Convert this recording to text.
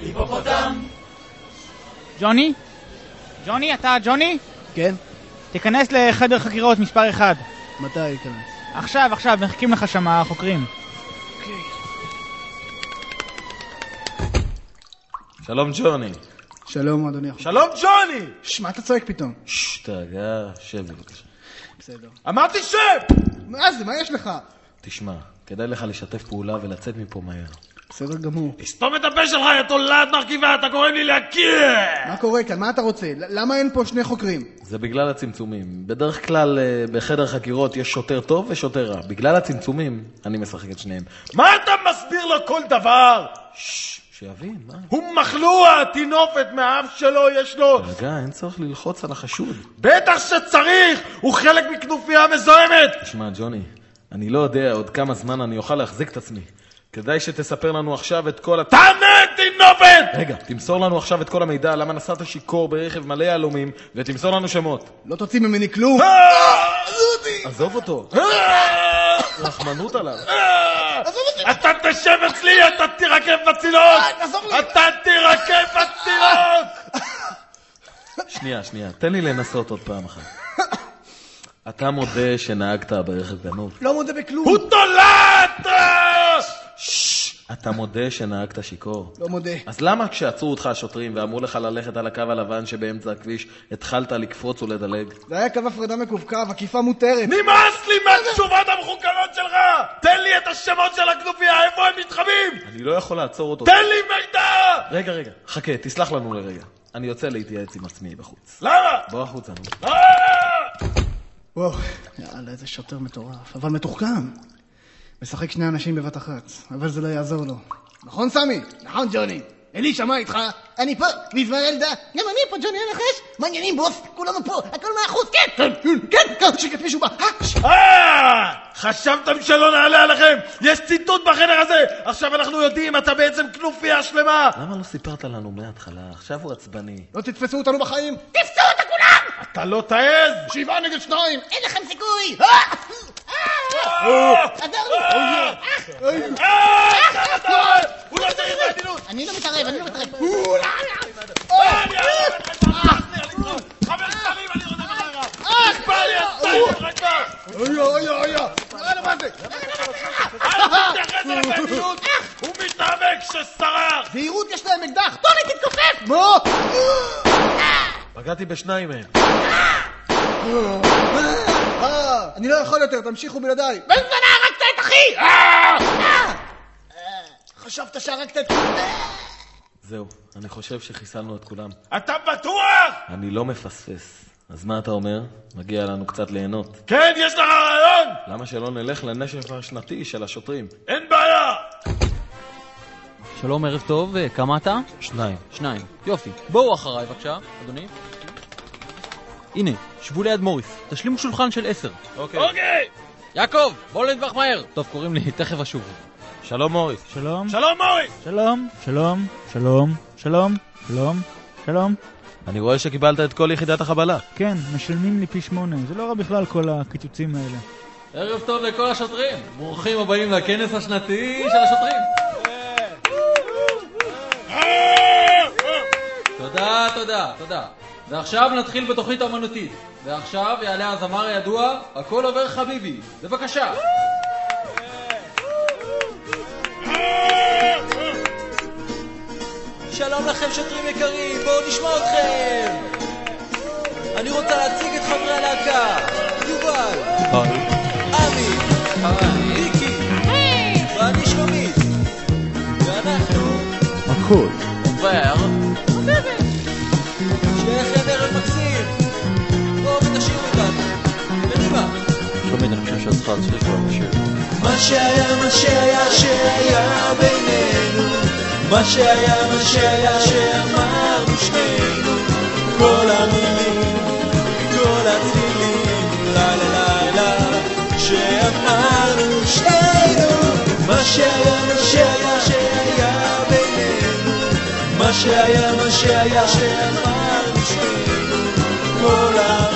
היפופוטם! ג'וני? ג'וני, אתה ג'וני? כן? תיכנס לחדר חקירות מספר 1. מתי ייכנס? עכשיו, עכשיו, מחכים לך שם החוקרים. שלום ג'וני. שלום, אדוני החוקר. שלום ג'וני! שש, מה אתה צועק פתאום? ששש, תרגע, שב בבקשה. בסדר. אמרתי שב! מה זה, מה יש לך? תשמע, כדאי לך לשתף פעולה ולצאת מפה מהר. בסדר גמור. תסתום את הפה שלך, יא תולעת מרכיבה, אתה גורם לי להקיא! מה קורה כאן? מה אתה רוצה? למה אין פה שני חוקרים? זה בגלל הצמצומים. בדרך כלל אה, בחדר חקירות יש שוטר טוב ושוטר רע. בגלל הצמצומים, אני משחק את שניהם. מה אתה מסביר לו כל דבר? ששש, שיבין, מה? הוא מחלוע, טינופת מהאף שלו, יש לו... רגע, אין צורך ללחוץ על החשוד. בטח שצריך! הוא חלק מכנופיה מזוהמת! תשמע, ג'וני, אני לא יודע עוד כמה זמן אני אוכל להחזיק את עצמי. כדאי שתספר לנו עכשיו את כל ה... תענה, טינופת! רגע, תמסור לנו עכשיו את כל המידע למה נסעת שיכור ברכב מלא יהלומים, ותמסור לנו שמות. לא תוציא ממני כלום. עזוב אותו. רחמנות עליו. אתה תשב אצלי, אתה תירקב בצינוק! אתה תירקב בצינוק! שנייה, שנייה, תן לי לנסות עוד פעם אחת. אתה מודה שנהגת ברכב גנוב. לא מודה בכלום. הוא תולעת! אתה מודה שנהגת שיכור. לא מודה. אז למה כשעצרו אותך השוטרים ואמרו לך ללכת על הקו הלבן שבאמצע הכביש, התחלת לקפוץ ולדלג? זה היה קו הפרדה מקווקו, עקיפה מותרת. נמאס לי מהתשובות המחוקרות שלך! תן לי את השמות של הכנופיה, איפה הם מתחבאים! אני לא יכול לעצור אותו. תן לי מידע! רגע, רגע, חכה, תסלח לנו לרגע. אני יוצא להתייעץ עם עצמי בחוץ. למה? בוא החוצה, נו. וואו, יאללה, איזה שוטר מטורף. אבל מתוחכם. משחק שני אנשים בבת אחת, אבל זה לא יעזור לו. נכון, סמי? נכון, ג'וני. אלישע, מה איתך? אני פה, מזמן ילדה. גם אני פה, ג'וני הנחש. מה העניינים, בוס? כולנו פה, הכל מאה אחוז, כן! כן, כן, שקט, מישהו בא. אה, אה! חשבתם שלא נעלה עליכם? יש ציטוט בחדר הזה! עכשיו אנחנו יודעים, אתה בעצם כנופיה שלמה! למה לא סיפרת לנו מההתחלה? עכשיו הוא עצבני. לא תתפסו אותנו בחיים. תפסו אותה כולם! אתה לא תעז! שבעה נגד שניים. אין לכם סיכוי! אני לא מתערב, אני לא מתערב. אוי, אוי, אוי! הוא מתאבק שסרח! זהירות, יש להם אקדח. טוני, תתכופף! מה? פגעתי בשניים מהם. אה, אני לא יכול יותר, תמשיכו בלעדיי. בן זונה, הרגת את אחי! אה! חשבת שהרגת את כולם. זהו, אני חושב שחיסלנו את כולם. אתה בטוח? אני לא מפספס. אז מה אתה אומר? מגיע לנו קצת ליהנות. כן, יש לך רעיון! למה שלא נלך לנשף השנתי של השוטרים? אין בעיה! שלום, ערב טוב, אה, כמה אתה? שניים. שניים. יופי. בואו אחריי בבקשה, אדוני. הנה, שבו ליד מוריס. תשלימו שולחן של עשר. אוקיי. אוקיי! יעקב, בוא נטווח מהר. טוב, קוראים לי, תכף אשוב. שלום מוריס. שלום, שלום מוריס! שלום, שלום, שלום, שלום, שלום, שלום. אני רואה שקיבלת את כל יחידת החבלה. כן, משלמים לי פי שמונה, זה לא רע בכלל כל הקיצוצים האלה. ערב טוב לכל השוטרים. ברוכים הבאים לכנס השנתי של השוטרים. תודה, תודה, תודה. ועכשיו נתחיל בתוכנית האמנותית. ועכשיו יעלה הזמר הידוע, הכל עובר חביבי. בבקשה. שלום לכם שוטרים יקרים, בואו נשמע אתכם! אני רוצה להציג את חברי הלהקה יובל, שלומית, אני חושב שאת צריכה להצליח כבר לשיר. מה שהיה, מה שהיה, שהיה בינינו. מה שהיה, מה שהיה, שאמרנו שנינו. כל המילים, כל הצלילים, לילה לילה שאמרנו שנינו. מה שהיה, מה שהיה, שהיה בינינו. מה שהיה, מה שהיה, שאמרנו שנינו. כל המילים,